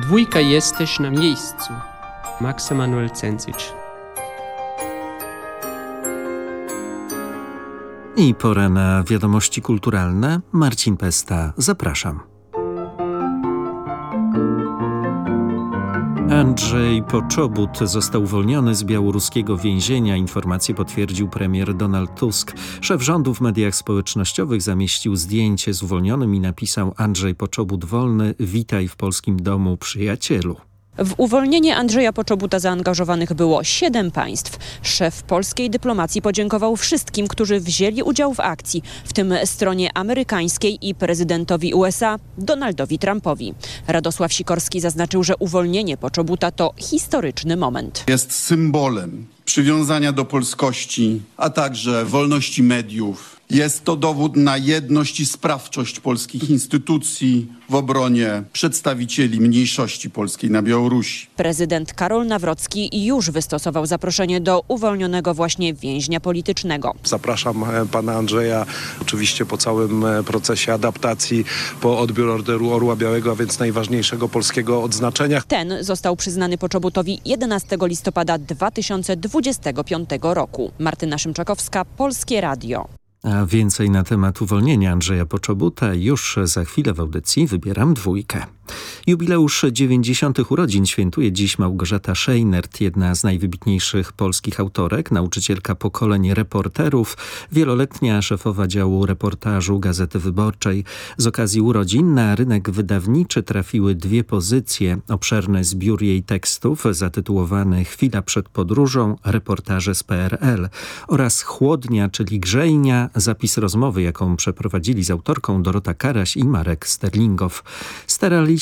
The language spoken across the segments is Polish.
Dwójka jesteś na miejscu. Max Emanuel Cęcycz. I pora na wiadomości kulturalne. Marcin Pesta, zapraszam. Andrzej Poczobut został uwolniony z białoruskiego więzienia. Informację potwierdził premier Donald Tusk. Szef rządu w mediach społecznościowych zamieścił zdjęcie z uwolnionym i napisał Andrzej Poczobut wolny, witaj w polskim domu przyjacielu. W uwolnienie Andrzeja Poczobuta zaangażowanych było siedem państw. Szef polskiej dyplomacji podziękował wszystkim, którzy wzięli udział w akcji, w tym stronie amerykańskiej i prezydentowi USA Donaldowi Trumpowi. Radosław Sikorski zaznaczył, że uwolnienie Poczobuta to historyczny moment. Jest symbolem przywiązania do polskości, a także wolności mediów. Jest to dowód na jedność i sprawczość polskich instytucji w obronie przedstawicieli mniejszości polskiej na Białorusi. Prezydent Karol Nawrocki już wystosował zaproszenie do uwolnionego właśnie więźnia politycznego. Zapraszam e, pana Andrzeja oczywiście po całym e, procesie adaptacji, po odbiór Orderu Orła Białego, a więc najważniejszego polskiego odznaczenia. Ten został przyznany Poczobutowi 11 listopada 2025 roku. Martyna Szymczakowska, Polskie Radio. A więcej na temat uwolnienia Andrzeja Poczobuta już za chwilę w audycji wybieram dwójkę. Jubileusz 90. urodzin świętuje dziś Małgorzata Szejnert, jedna z najwybitniejszych polskich autorek, nauczycielka pokoleń reporterów, wieloletnia szefowa działu reportażu Gazety Wyborczej. Z okazji urodzin na rynek wydawniczy trafiły dwie pozycje, obszerny zbiór jej tekstów zatytułowany Chwila przed podróżą, reportaże z PRL oraz Chłodnia, czyli Grzejnia, zapis rozmowy, jaką przeprowadzili z autorką Dorota Karaś i Marek Sterlingow.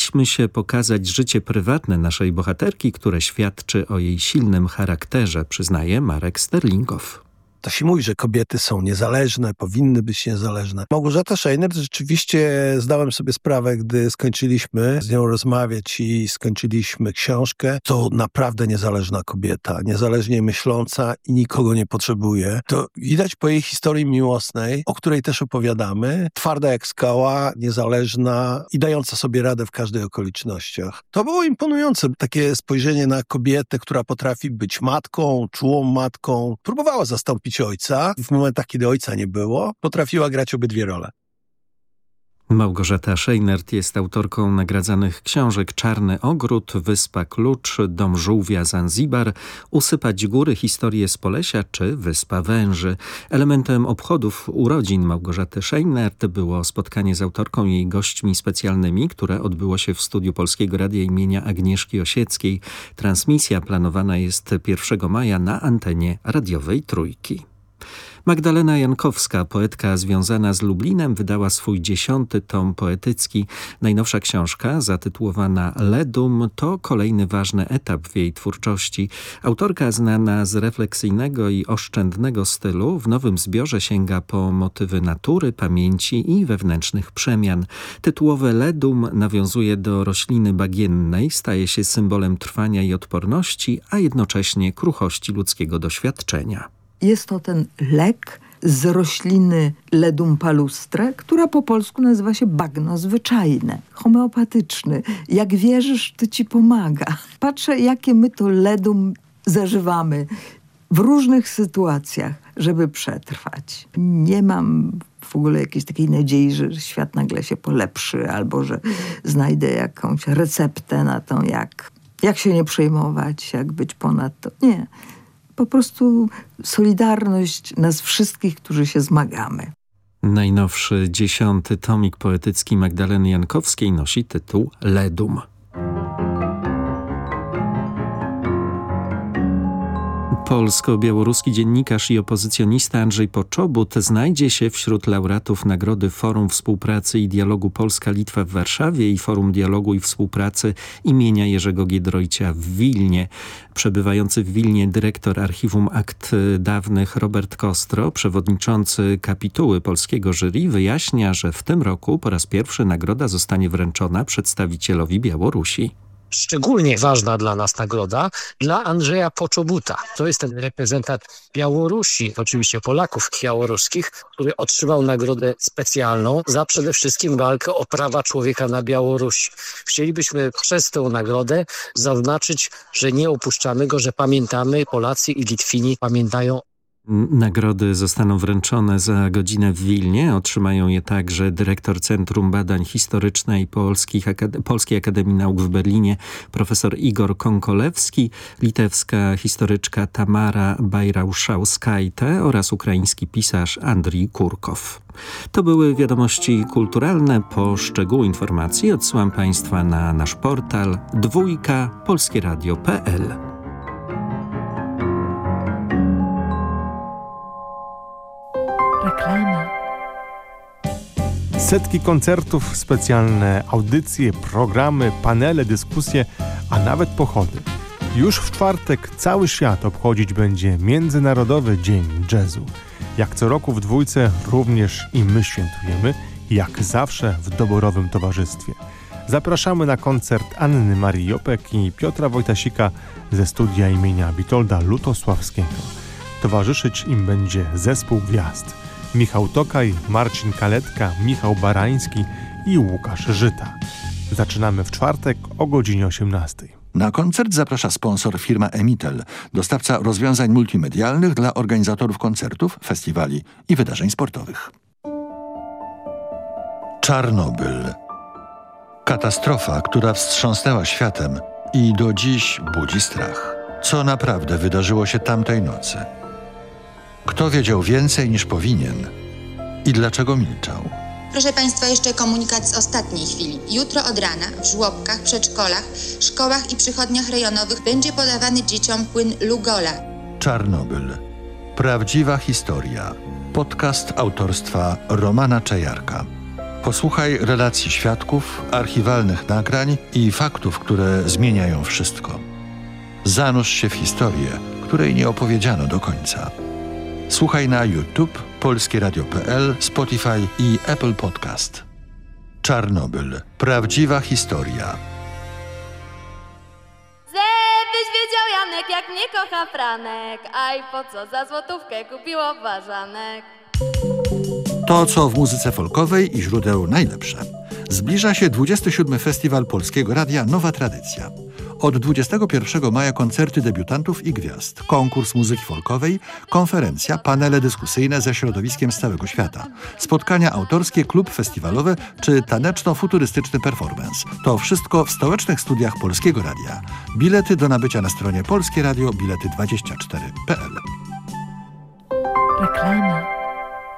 Staraliśmy się pokazać życie prywatne naszej bohaterki, które świadczy o jej silnym charakterze, przyznaje Marek Sterlingow. To się mówi, że kobiety są niezależne, powinny być niezależne. Małgorzata Scheiner rzeczywiście zdałem sobie sprawę, gdy skończyliśmy z nią rozmawiać i skończyliśmy książkę. To naprawdę niezależna kobieta, niezależnie myśląca i nikogo nie potrzebuje. To widać po jej historii miłosnej, o której też opowiadamy. Twarda jak skała, niezależna i dająca sobie radę w każdej okolicznościach. To było imponujące, takie spojrzenie na kobietę, która potrafi być matką, czułą matką. Próbowała zastąpić ojca. W momentach, kiedy ojca nie było, potrafiła grać obydwie role. Małgorzata Szejnert jest autorką nagradzanych książek Czarny Ogród, Wyspa Klucz, Dom Żółwia Zanzibar, Usypać Góry, Historie z Polesia czy Wyspa Węży. Elementem obchodów urodzin Małgorzaty Szejnert było spotkanie z autorką i jej gośćmi specjalnymi, które odbyło się w studiu Polskiego Radia imienia Agnieszki Osieckiej. Transmisja planowana jest 1 maja na antenie radiowej Trójki. Magdalena Jankowska, poetka związana z Lublinem, wydała swój dziesiąty tom poetycki. Najnowsza książka, zatytułowana Ledum, to kolejny ważny etap w jej twórczości. Autorka znana z refleksyjnego i oszczędnego stylu w nowym zbiorze sięga po motywy natury, pamięci i wewnętrznych przemian. Tytułowe Ledum nawiązuje do rośliny bagiennej, staje się symbolem trwania i odporności, a jednocześnie kruchości ludzkiego doświadczenia. Jest to ten lek z rośliny ledum palustre, która po polsku nazywa się bagno zwyczajne, homeopatyczny. Jak wierzysz, to ci pomaga. Patrzę, jakie my to ledum zażywamy w różnych sytuacjach, żeby przetrwać. Nie mam w ogóle jakiejś takiej nadziei, że świat nagle się polepszy, albo że znajdę jakąś receptę na to, jak, jak się nie przejmować, jak być ponad to. Nie po prostu solidarność nas wszystkich, którzy się zmagamy. Najnowszy dziesiąty tomik poetycki Magdaleny Jankowskiej nosi tytuł Ledum. Polsko-białoruski dziennikarz i opozycjonista Andrzej Poczobut znajdzie się wśród laureatów Nagrody Forum Współpracy i Dialogu Polska-Litwa w Warszawie i Forum Dialogu i Współpracy imienia Jerzego Giedroycia w Wilnie. Przebywający w Wilnie dyrektor Archiwum Akt Dawnych Robert Kostro, przewodniczący kapituły polskiego jury wyjaśnia, że w tym roku po raz pierwszy nagroda zostanie wręczona przedstawicielowi Białorusi. Szczególnie ważna dla nas nagroda dla Andrzeja Poczobuta. To jest ten reprezentant Białorusi, oczywiście Polaków białoruskich, który otrzymał nagrodę specjalną za przede wszystkim walkę o prawa człowieka na Białorusi. Chcielibyśmy przez tę nagrodę zaznaczyć, że nie opuszczamy go, że pamiętamy, Polacy i Litwini pamiętają Nagrody zostaną wręczone za godzinę w Wilnie. Otrzymają je także dyrektor Centrum Badań Historycznej Polskich, Polskiej Akademii Nauk w Berlinie profesor Igor Konkolewski, litewska historyczka Tamara Bajrauszauskajte oraz ukraiński pisarz Andrii Kurkow. To były wiadomości kulturalne. Po szczegóły informacji odsyłam Państwa na nasz portal dwójka polskieradio.pl. Reklama. Setki koncertów, specjalne audycje, programy, panele, dyskusje, a nawet pochody. Już w czwartek cały świat obchodzić będzie Międzynarodowy Dzień Jazzu. Jak co roku w dwójce również i my świętujemy, jak zawsze w doborowym towarzystwie. Zapraszamy na koncert Anny Marii Jopek i Piotra Wojtasika ze studia imienia Witolda Lutosławskiego. Towarzyszyć im będzie zespół gwiazd. Michał Tokaj, Marcin Kaletka, Michał Barański i Łukasz Żyta. Zaczynamy w czwartek o godzinie 18. Na koncert zaprasza sponsor firma Emitel, dostawca rozwiązań multimedialnych dla organizatorów koncertów, festiwali i wydarzeń sportowych. Czarnobyl. Katastrofa, która wstrząsnęła światem i do dziś budzi strach. Co naprawdę wydarzyło się tamtej nocy? Kto wiedział więcej niż powinien i dlaczego milczał? Proszę Państwa, jeszcze komunikat z ostatniej chwili. Jutro od rana w żłobkach, przedszkolach, szkołach i przychodniach rejonowych będzie podawany dzieciom płyn Lugola. Czarnobyl. Prawdziwa historia. Podcast autorstwa Romana Czajarka. Posłuchaj relacji świadków, archiwalnych nagrań i faktów, które zmieniają wszystko. Zanurz się w historię, której nie opowiedziano do końca. Słuchaj na YouTube, polskieradio.pl, Spotify i Apple Podcast. Czarnobyl. Prawdziwa historia. Żebyś wiedział Janek, jak mnie kocha Franek, aj po co za złotówkę kupiło ważanek. To, co w muzyce folkowej i źródeł najlepsze. Zbliża się 27. Festiwal Polskiego Radia Nowa Tradycja. Od 21 maja koncerty debiutantów i gwiazd, konkurs muzyki folkowej, konferencja, panele dyskusyjne ze środowiskiem z całego świata, spotkania autorskie, klub festiwalowe czy taneczno-futurystyczny performance. To wszystko w stołecznych studiach Polskiego Radia. Bilety do nabycia na stronie Polskie Radio bilety24.pl. Reklama.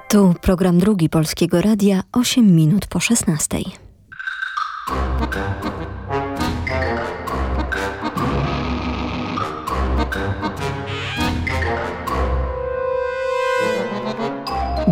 Tu program drugi Polskiego Radia 8 minut po 16. Thank you.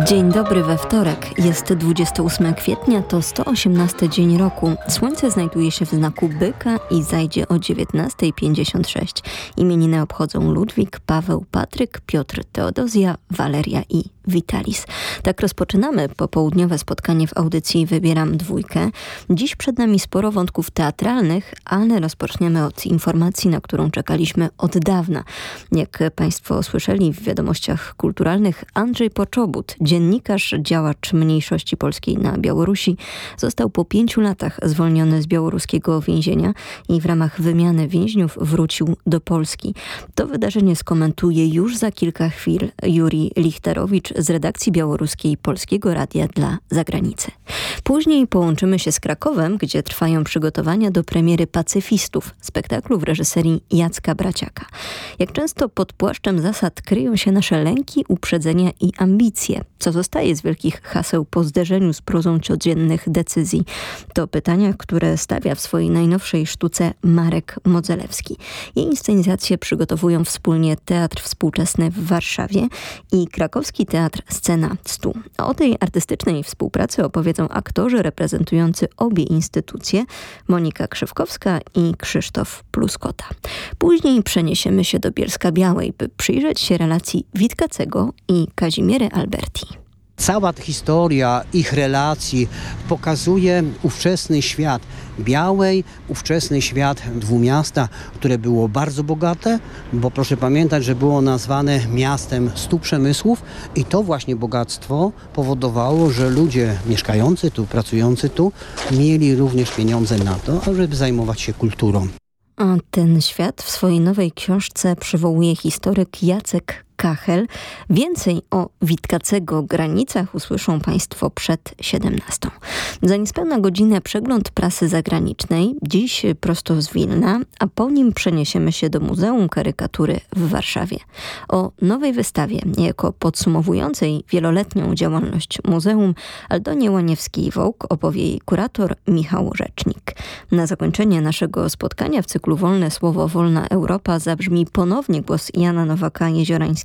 Dzień dobry we wtorek. Jest 28 kwietnia, to 118 dzień roku. Słońce znajduje się w znaku byka i zajdzie o 19.56. Imieniny obchodzą Ludwik, Paweł, Patryk, Piotr, Teodozja, Waleria i Vitalis. Tak rozpoczynamy popołudniowe spotkanie w audycji Wybieram Dwójkę. Dziś przed nami sporo wątków teatralnych, ale rozpoczniemy od informacji, na którą czekaliśmy od dawna. Jak Państwo słyszeli w wiadomościach kulturalnych, Andrzej Poczobut, dziennikarz, działacz mniejszości polskiej na Białorusi, został po pięciu latach zwolniony z białoruskiego więzienia i w ramach wymiany więźniów wrócił do Polski. To wydarzenie skomentuje już za kilka chwil Juri Lichterowicz, z redakcji białoruskiej Polskiego Radia dla Zagranicy. Później połączymy się z Krakowem, gdzie trwają przygotowania do premiery Pacyfistów, spektaklu w reżyserii Jacka Braciaka. Jak często pod płaszczem zasad kryją się nasze lęki, uprzedzenia i ambicje. Co zostaje z wielkich haseł po zderzeniu z prozą codziennych decyzji? To pytania, które stawia w swojej najnowszej sztuce Marek Modzelewski. Jej inscenizację przygotowują wspólnie Teatr Współczesny w Warszawie i Krakowski Teatr Scena 100. A o tej artystycznej współpracy opowiedzą aktorzy reprezentujący obie instytucje Monika Krzywkowska i Krzysztof Pluskota. Później przeniesiemy się do Bielska Białej, by przyjrzeć się relacji Witkacego i Kazimiery Alberti. Cała historia ich relacji pokazuje ówczesny świat Białej, ówczesny świat Dwumiasta, które było bardzo bogate, bo proszę pamiętać, że było nazwane miastem stu przemysłów i to właśnie bogactwo powodowało, że ludzie mieszkający tu, pracujący tu, mieli również pieniądze na to, żeby zajmować się kulturą. A ten świat w swojej nowej książce przywołuje historyk Jacek Kachel. Więcej o Witkacego granicach usłyszą Państwo przed 17. Za niespełna godzinę przegląd prasy zagranicznej, dziś prosto z Wilna, a po nim przeniesiemy się do Muzeum Karykatury w Warszawie. O nowej wystawie, jako podsumowującej wieloletnią działalność muzeum, Aldonie Łaniewskiej-Wołk opowie jej kurator Michał Rzecznik. Na zakończenie naszego spotkania w cyklu Wolne Słowo Wolna Europa zabrzmi ponownie głos Jana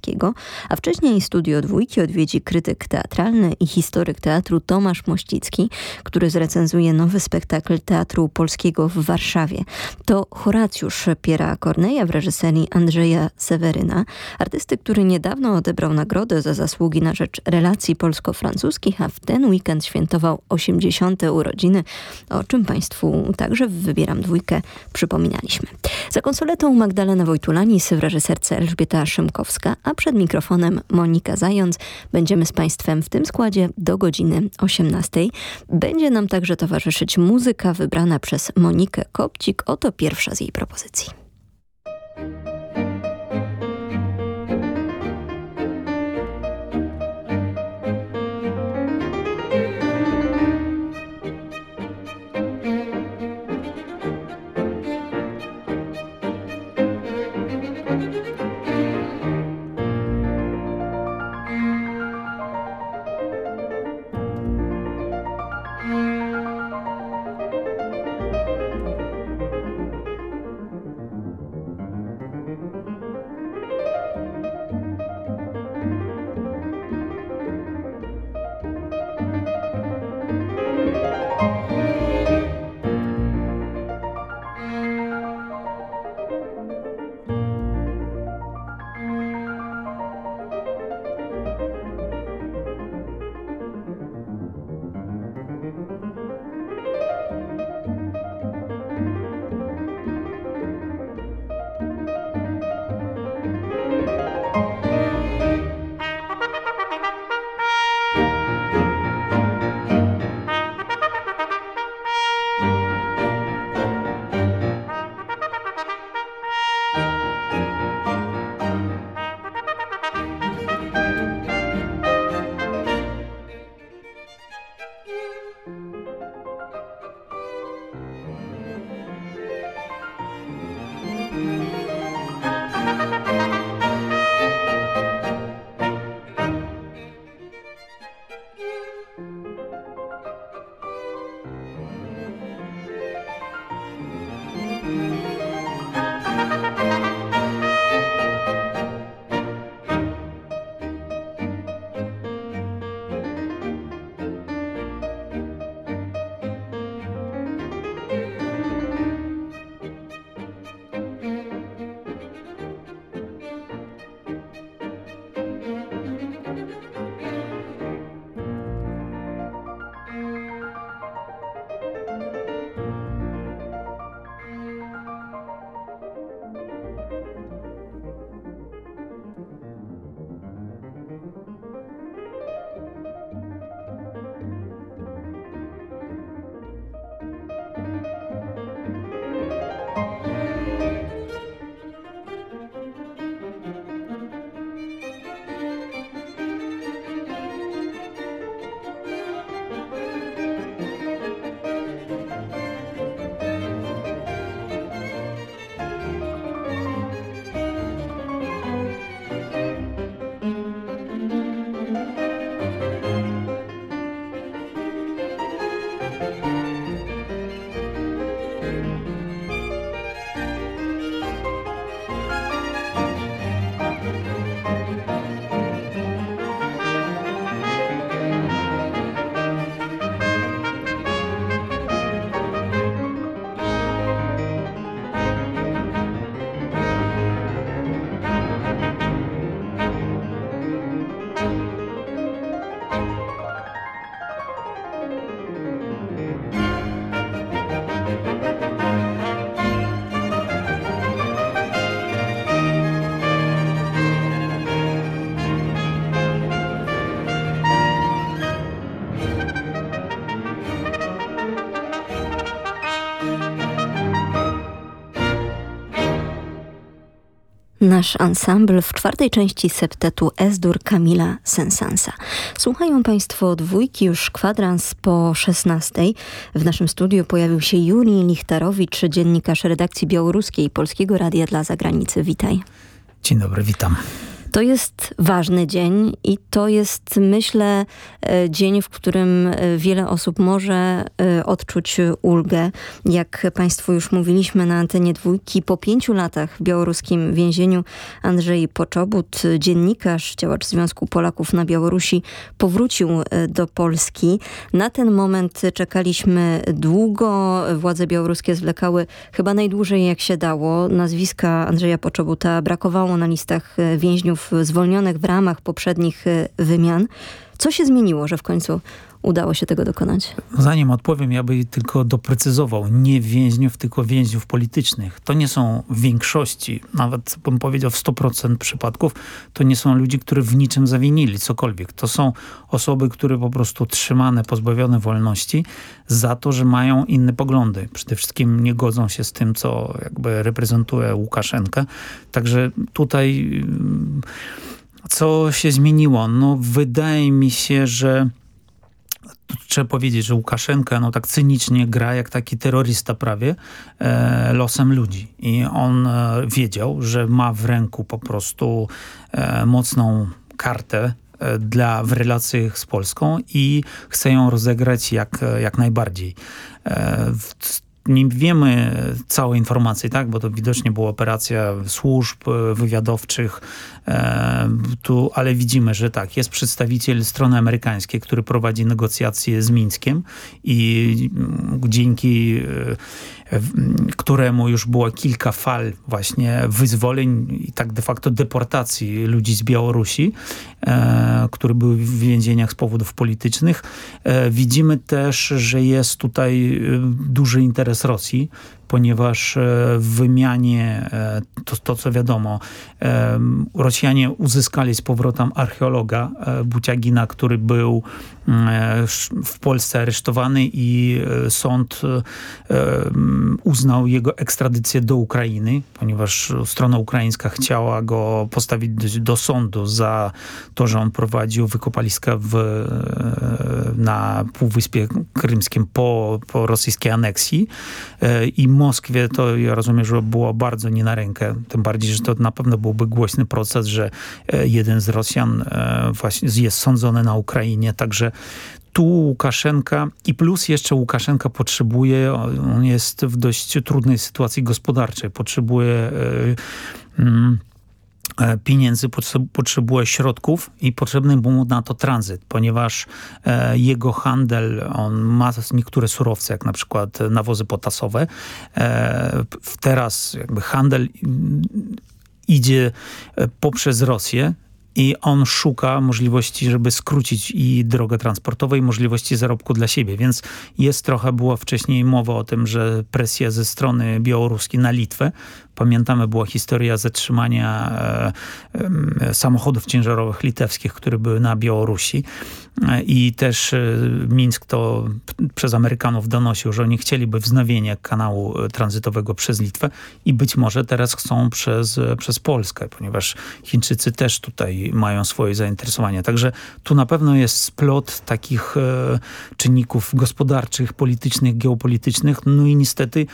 Nowaka-Jeziorańskiego a wcześniej studio dwójki odwiedzi krytyk teatralny i historyk teatru Tomasz Mościcki, który zrecenzuje nowy spektakl Teatru Polskiego w Warszawie. To Horacjusz Piera Korneja w reżyserii Andrzeja Seweryna, artysty, który niedawno odebrał nagrodę za zasługi na rzecz relacji polsko-francuskich, a w ten weekend świętował 80. urodziny, o czym Państwu także Wybieram Dwójkę przypominaliśmy. Za konsoletą Magdalena Wojtulanis w reżyserce Elżbieta Szymkowska, a przed mikrofonem Monika Zając. Będziemy z Państwem w tym składzie do godziny 18. Będzie nam także towarzyszyć muzyka wybrana przez Monikę Kopcik. Oto pierwsza z jej propozycji. Nasz ensemble w czwartej części septetu Esdur Kamila Sensansa. Słuchają Państwo dwójki już kwadrans po 16. W naszym studiu pojawił się Juri Lichtarowicz, dziennikarz redakcji białoruskiej Polskiego Radia dla Zagranicy. Witaj. Dzień dobry, witam. To jest ważny dzień i to jest, myślę, e, dzień, w którym e, wiele osób może e, odczuć ulgę. Jak Państwu już mówiliśmy na antenie dwójki, po pięciu latach w białoruskim więzieniu Andrzej Poczobut, dziennikarz, działacz Związku Polaków na Białorusi, powrócił do Polski. Na ten moment czekaliśmy długo. Władze białoruskie zwlekały chyba najdłużej jak się dało. Nazwiska Andrzeja Poczobuta brakowało na listach więźniów zwolnionych w ramach poprzednich y, wymian. Co się zmieniło, że w końcu udało się tego dokonać? Zanim odpowiem, ja bym tylko doprecyzował. Nie więźniów, tylko więźniów politycznych. To nie są w większości, nawet bym powiedział w 100% przypadków, to nie są ludzie, którzy w niczym zawinili cokolwiek. To są osoby, które po prostu trzymane, pozbawione wolności za to, że mają inne poglądy. Przede wszystkim nie godzą się z tym, co jakby reprezentuje Łukaszenkę. Także tutaj co się zmieniło? No wydaje mi się, że trzeba powiedzieć, że Łukaszenka no tak cynicznie gra jak taki terrorysta prawie e, losem ludzi. I on e, wiedział, że ma w ręku po prostu e, mocną kartę e, dla, w relacjach z Polską i chce ją rozegrać jak, jak najbardziej. E, nie wiemy całej informacji, tak, bo to widocznie była operacja służb e, wywiadowczych, e, tu, ale widzimy, że tak, jest przedstawiciel strony amerykańskiej, który prowadzi negocjacje z Mińskiem i mm, dzięki e, któremu już było kilka fal właśnie wyzwoleń i tak de facto deportacji ludzi z Białorusi, e, które były w więzieniach z powodów politycznych. E, widzimy też, że jest tutaj e, duży interes Rosji ponieważ e, w wymianie, e, to, to co wiadomo, e, Rosjanie uzyskali z powrotem archeologa Buciagina, który był w Polsce aresztowany i sąd uznał jego ekstradycję do Ukrainy, ponieważ strona ukraińska chciała go postawić do sądu za to, że on prowadził wykopaliska w, na Półwyspie Krymskim po, po rosyjskiej aneksji i Moskwie to ja rozumiem, że było bardzo nie na rękę. Tym bardziej, że to na pewno byłby głośny proces, że e, jeden z Rosjan e, właśnie jest sądzony na Ukrainie. Także tu Łukaszenka i plus jeszcze Łukaszenka potrzebuje, on jest w dość trudnej sytuacji gospodarczej, potrzebuje mm, E, pieniędzy, potrzebuje środków i potrzebny mu na to tranzyt, ponieważ e, jego handel, on ma niektóre surowce, jak na przykład nawozy potasowe. E, teraz jakby handel mm, idzie poprzez Rosję, i on szuka możliwości, żeby skrócić i drogę transportową i możliwości zarobku dla siebie, więc jest trochę, była wcześniej mowa o tym, że presja ze strony białoruskiej na Litwę Pamiętamy, była historia zatrzymania e, samochodów ciężarowych litewskich, które były na Białorusi. E, I też e, Mińsk to przez Amerykanów donosił, że oni chcieliby wznowienia kanału tranzytowego przez Litwę i być może teraz chcą przez, przez Polskę, ponieważ Chińczycy też tutaj mają swoje zainteresowania. Także tu na pewno jest splot takich czynników gospodarczych, politycznych, geopolitycznych. No i niestety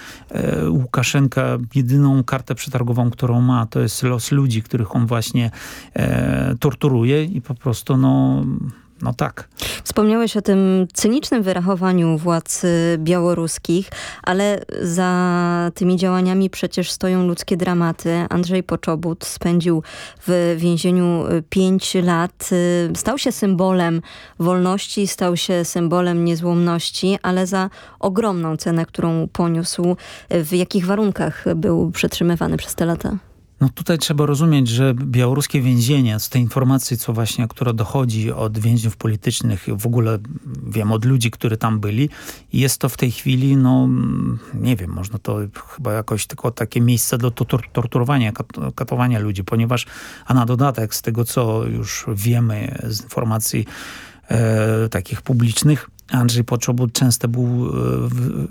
Łukaszenka jedyną kartę przetargową, którą ma, to jest los ludzi, których on właśnie e, torturuje i po prostu no no tak. Wspomniałeś o tym cynicznym wyrachowaniu władz białoruskich, ale za tymi działaniami przecież stoją ludzkie dramaty. Andrzej Poczobut spędził w więzieniu pięć lat. Stał się symbolem wolności, stał się symbolem niezłomności, ale za ogromną cenę, którą poniósł. W jakich warunkach był przetrzymywany przez te lata? No tutaj trzeba rozumieć, że białoruskie więzienie, z tej informacji, co właśnie, która dochodzi od więźniów politycznych, w ogóle wiem, od ludzi, którzy tam byli, jest to w tej chwili, no nie wiem, można to chyba jakoś tylko takie miejsce do torturowania, katowania ludzi, ponieważ, a na dodatek z tego, co już wiemy z informacji e, takich publicznych, Andrzej Poczobut często był,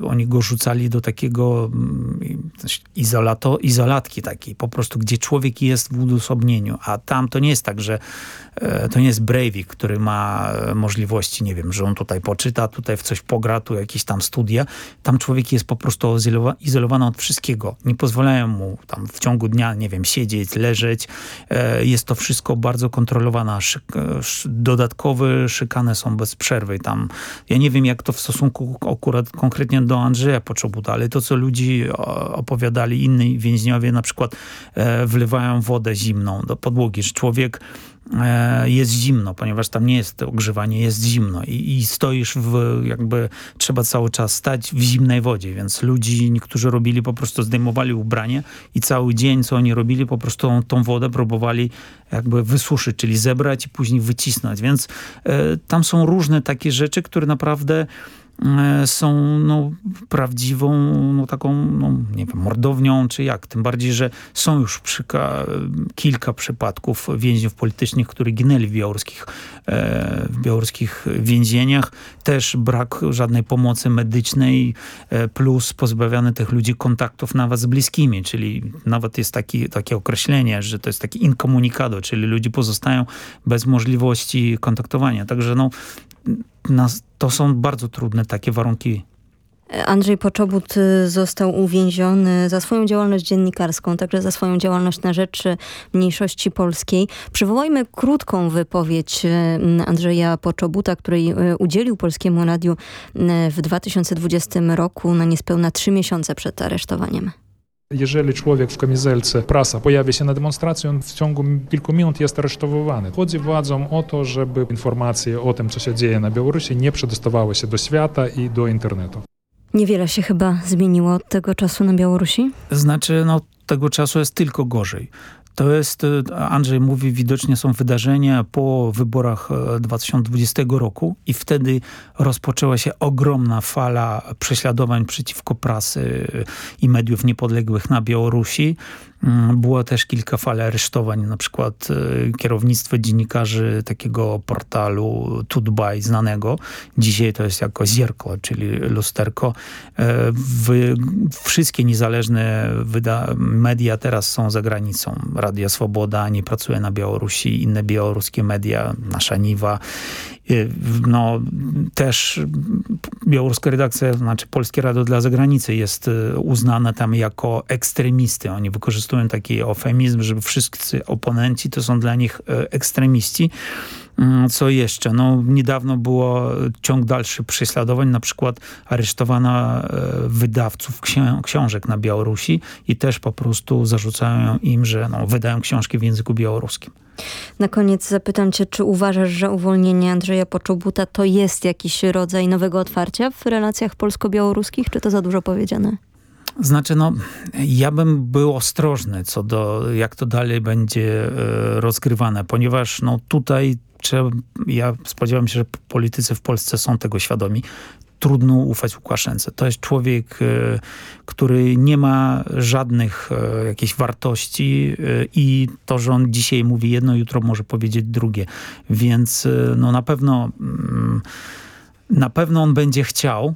e, oni go rzucali do takiego mm, izolato, izolatki takiej, po prostu, gdzie człowiek jest w odosobnieniu, a tam to nie jest tak, że e, to nie jest Breivik, który ma e, możliwości, nie wiem, że on tutaj poczyta, tutaj w coś pogra, tu jakieś tam studia. Tam człowiek jest po prostu izolowany od wszystkiego. Nie pozwalają mu tam w ciągu dnia, nie wiem, siedzieć, leżeć. Jest to wszystko bardzo kontrolowane. Dodatkowe szykane są bez przerwy. Tam ja nie wiem, jak to w stosunku akurat konkretnie do Andrzeja Poczobuta, ale to, co ludzi opowiadali inni więźniowie, na przykład e, wlewają wodę zimną do podłogi, że człowiek jest zimno, ponieważ tam nie jest ogrzewanie, jest zimno i, i, stoisz w, jakby trzeba cały czas stać w zimnej wodzie, więc ludzi, niektórzy robili po prostu, zdejmowali ubranie i cały dzień, co oni robili, po prostu tą, tą wodę próbowali jakby wysuszyć, czyli zebrać i później wycisnąć, więc e, tam są różne takie rzeczy, które naprawdę E, są no, prawdziwą no, taką, no, nie wiem, mordownią, czy jak. Tym bardziej, że są już przyka, kilka przypadków więźniów politycznych, którzy ginęli w białoruskich, e, w białoruskich więzieniach. Też brak żadnej pomocy medycznej, e, plus pozbawiane tych ludzi kontaktów nawet z bliskimi, czyli nawet jest taki, takie określenie, że to jest taki inkomunikado, czyli ludzie pozostają bez możliwości kontaktowania. Także no, to są bardzo trudne takie warunki Andrzej Poczobut y, został uwięziony za swoją działalność dziennikarską, także za swoją działalność na rzecz mniejszości polskiej. Przywołajmy krótką wypowiedź y, Andrzeja Poczobuta, której y, udzielił Polskiemu Radiu w 2020 roku na niespełna trzy miesiące przed aresztowaniem. Jeżeli człowiek w kamizelce, prasa pojawi się na demonstracji, on w ciągu kilku minut jest aresztowany. Chodzi władzom o to, żeby informacje o tym, co się dzieje na Białorusi, nie przedostawały się do świata i do internetu. Niewiele się chyba zmieniło od tego czasu na Białorusi? Znaczy, no tego czasu jest tylko gorzej. To jest, e, Andrzej mówi, widocznie są wydarzenia po wyborach 2020 e, roku i wtedy rozpoczęła się ogromna fala prześladowań przeciwko prasy i mediów niepodległych na Białorusi. Mm, było też kilka fal aresztowań, na przykład e, kierownictwo dziennikarzy takiego portalu Tudbaj znanego. Dzisiaj to jest jako zierko, czyli lusterko. E, wszystkie niezależne media teraz są za granicą. Radio Swoboda nie pracuje na Białorusi, inne białoruskie media, nasza Niwa no, też białoruska redakcja, znaczy Polskie Radio dla Zagranicy jest y, uznane tam jako ekstremisty. Oni wykorzystują taki eufemizm, żeby wszyscy oponenci to są dla nich y, ekstremiści. Mm, co jeszcze? No, niedawno było ciąg dalszy prześladowań, na przykład aresztowano wydawców książek na Białorusi i też po prostu zarzucają im, że no, wydają książki w języku białoruskim. Na koniec zapytam cię, czy uważasz, że uwolnienie Andrzeja Poczobuta to jest jakiś rodzaj nowego otwarcia w relacjach polsko-białoruskich, czy to za dużo powiedziane? Znaczy, no, ja bym był ostrożny co do, jak to dalej będzie e, rozgrywane, ponieważ no, tutaj trzeba, ja spodziewam się, że politycy w Polsce są tego świadomi trudno ufać Łukaszence. To jest człowiek, e, który nie ma żadnych e, jakichś wartości i to, że on dzisiaj mówi jedno, jutro może powiedzieć drugie. Więc no na pewno mm, na pewno on będzie chciał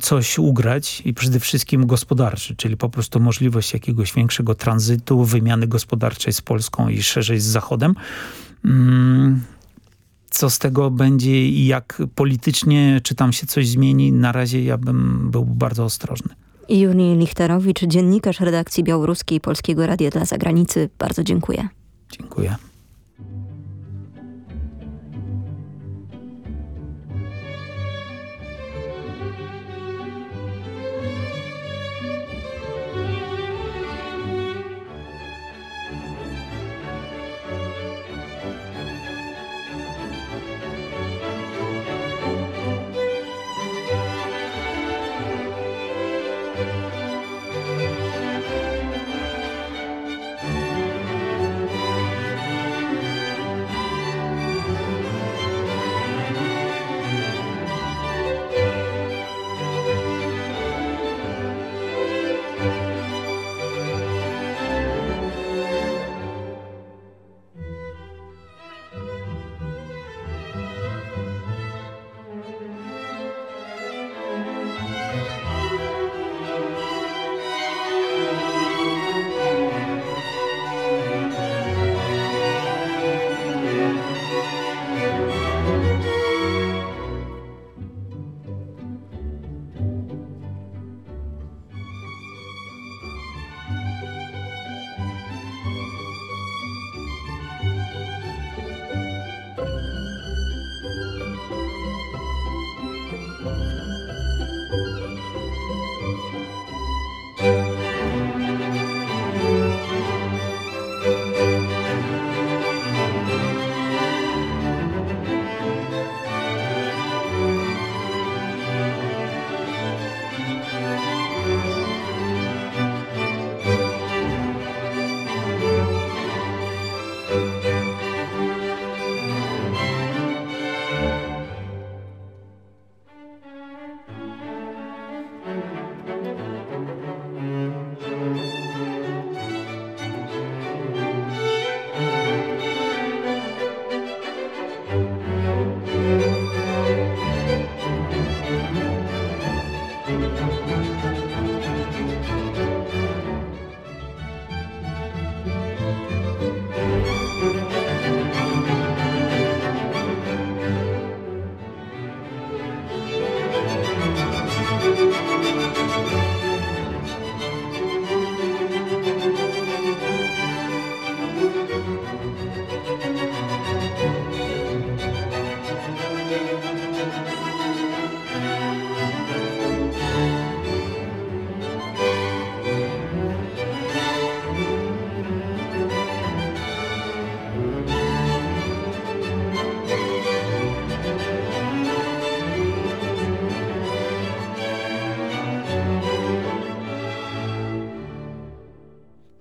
coś ugrać i przede wszystkim gospodarczy, czyli po prostu możliwość jakiegoś większego tranzytu, wymiany gospodarczej z Polską i szerzej z Zachodem. Mm, co z tego będzie i jak politycznie, czy tam się coś zmieni, na razie ja bym był bardzo ostrożny. Juni Lichterowicz, dziennikarz redakcji białoruskiej Polskiego Radia dla Zagranicy. Bardzo dziękuję. Dziękuję.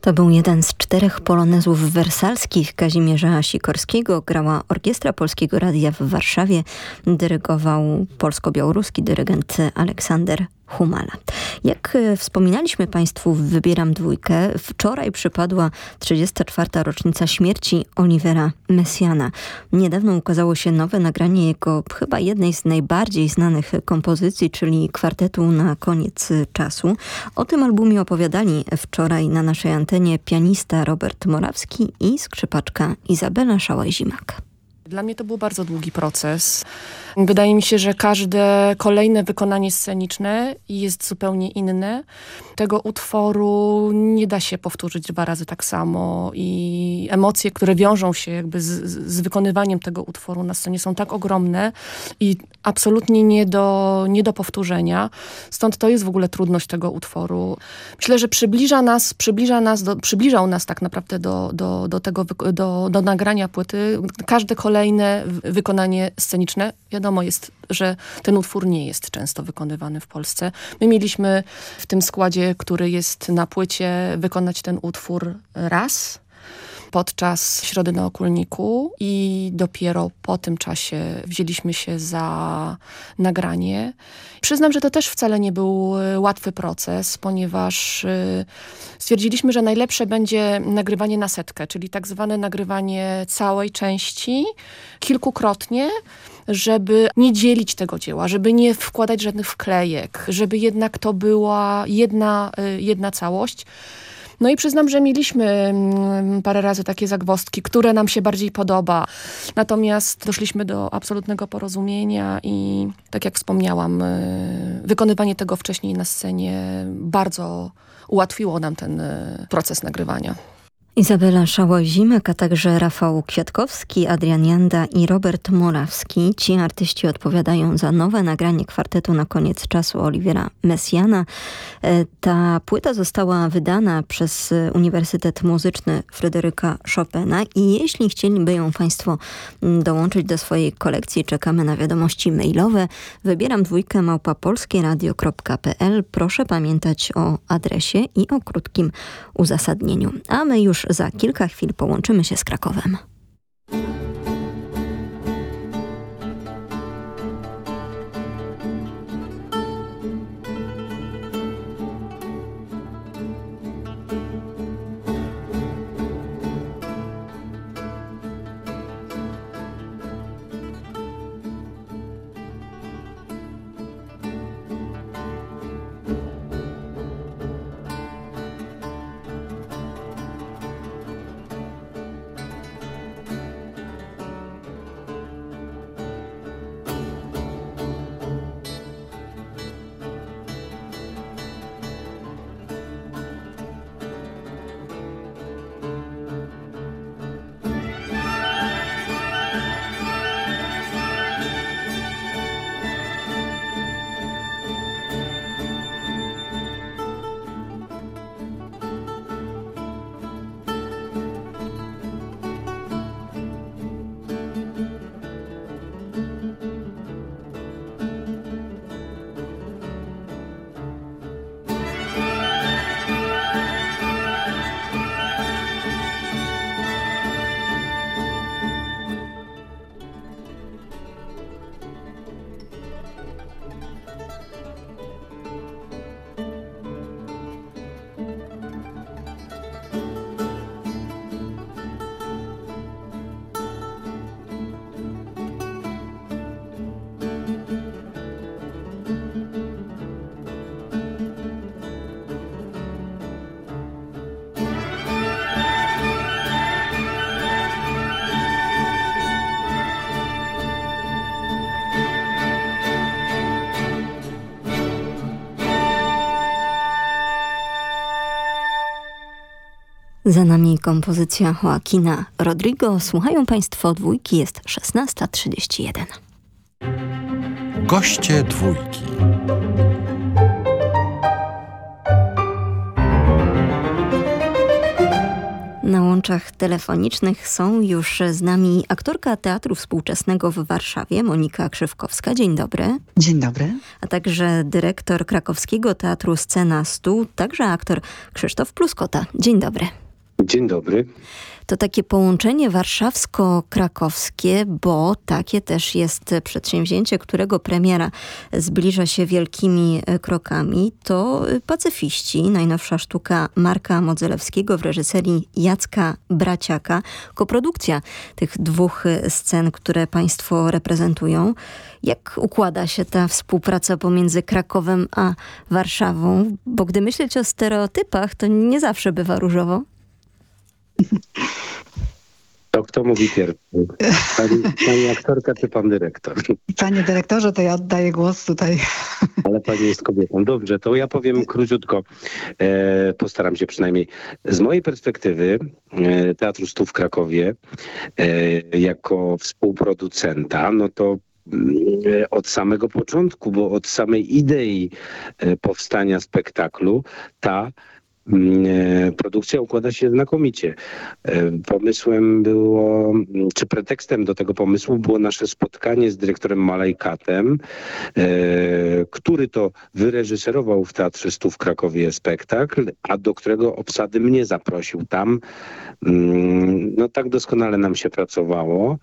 To był jeden z czterech polonezów wersalskich Kazimierza Sikorskiego. Grała Orkiestra Polskiego Radia w Warszawie. Dyrygował polsko-białoruski dyrygent Aleksander Humala. Jak e, wspominaliśmy Państwu w Wybieram Dwójkę, wczoraj przypadła 34. rocznica śmierci Olivera Messiana. Niedawno ukazało się nowe nagranie jego chyba jednej z najbardziej znanych kompozycji, czyli kwartetu na koniec czasu. O tym albumie opowiadali wczoraj na naszej antenie pianista Robert Morawski i skrzypaczka Izabela Szałaj-Zimak. Dla mnie to był bardzo długi proces. Wydaje mi się, że każde kolejne wykonanie sceniczne jest zupełnie inne. Tego utworu nie da się powtórzyć dwa razy tak samo i emocje, które wiążą się jakby z, z wykonywaniem tego utworu na scenie są tak ogromne i absolutnie nie do, nie do powtórzenia. Stąd to jest w ogóle trudność tego utworu. Myślę, że przybliża nas, przybliża nas do, przybliżał nas tak naprawdę do, do, do tego, do, do nagrania płyty. Każde kolejne wykonanie sceniczne wiadomo jest, że ten utwór nie jest często wykonywany w Polsce. My mieliśmy w tym składzie, który jest na płycie, wykonać ten utwór raz podczas Środy na Okulniku i dopiero po tym czasie wzięliśmy się za nagranie. Przyznam, że to też wcale nie był e, łatwy proces, ponieważ e, stwierdziliśmy, że najlepsze będzie nagrywanie na setkę, czyli tak zwane nagrywanie całej części kilkukrotnie, żeby nie dzielić tego dzieła, żeby nie wkładać żadnych wklejek, żeby jednak to była jedna, y, jedna całość. No i przyznam, że mieliśmy mm, parę razy takie zagwostki, które nam się bardziej podoba. Natomiast doszliśmy do absolutnego porozumienia i tak jak wspomniałam, y, wykonywanie tego wcześniej na scenie bardzo ułatwiło nam ten y, proces nagrywania. Izabela Szałozimek, a także Rafał Kwiatkowski, Adrian Janda i Robert Morawski. Ci artyści odpowiadają za nowe nagranie kwartetu na koniec czasu Oliwiera Messiana. E, ta płyta została wydana przez Uniwersytet Muzyczny Fryderyka Chopina i jeśli chcieliby ją Państwo dołączyć do swojej kolekcji, czekamy na wiadomości mailowe. Wybieram dwójkę małpapolskieradio.pl. Proszę pamiętać o adresie i o krótkim uzasadnieniu. A my już już za kilka chwil połączymy się z Krakowem. Za nami kompozycja Joaquina Rodrigo. Słuchają Państwo dwójki, jest 16.31. Goście dwójki. Na łączach telefonicznych są już z nami aktorka Teatru Współczesnego w Warszawie, Monika Krzywkowska. Dzień dobry. Dzień dobry. A także dyrektor krakowskiego Teatru Scena Stu, także aktor Krzysztof Pluskota. Dzień dobry. Dzień dobry. To takie połączenie warszawsko-krakowskie, bo takie też jest przedsięwzięcie, którego premiera zbliża się wielkimi krokami. To Pacyfiści, najnowsza sztuka Marka Modzelewskiego w reżyserii Jacka Braciaka. Koprodukcja tych dwóch scen, które państwo reprezentują. Jak układa się ta współpraca pomiędzy Krakowem a Warszawą? Bo gdy myśleć o stereotypach, to nie zawsze bywa różowo. To kto mówi pierwszy? Pani, pani aktorka czy pan dyrektor? Panie dyrektorze, to ja oddaję głos tutaj. Ale pani jest kobietą. Dobrze, to ja powiem króciutko. E, postaram się przynajmniej. Z mojej perspektywy e, Teatru Stu w Krakowie e, jako współproducenta, no to mm, od samego początku, bo od samej idei e, powstania spektaklu ta e, produkcja układa się znakomicie. E, pomysłem było, mm, czy pretekstem do tego pomysłu było nasze spotkanie z dyrektorem Malajkatem, e, który to wyreżyserował w Teatrze Stu w Krakowie spektakl, a do którego obsady mnie zaprosił. Tam mm, no tak doskonale nam się pracowało,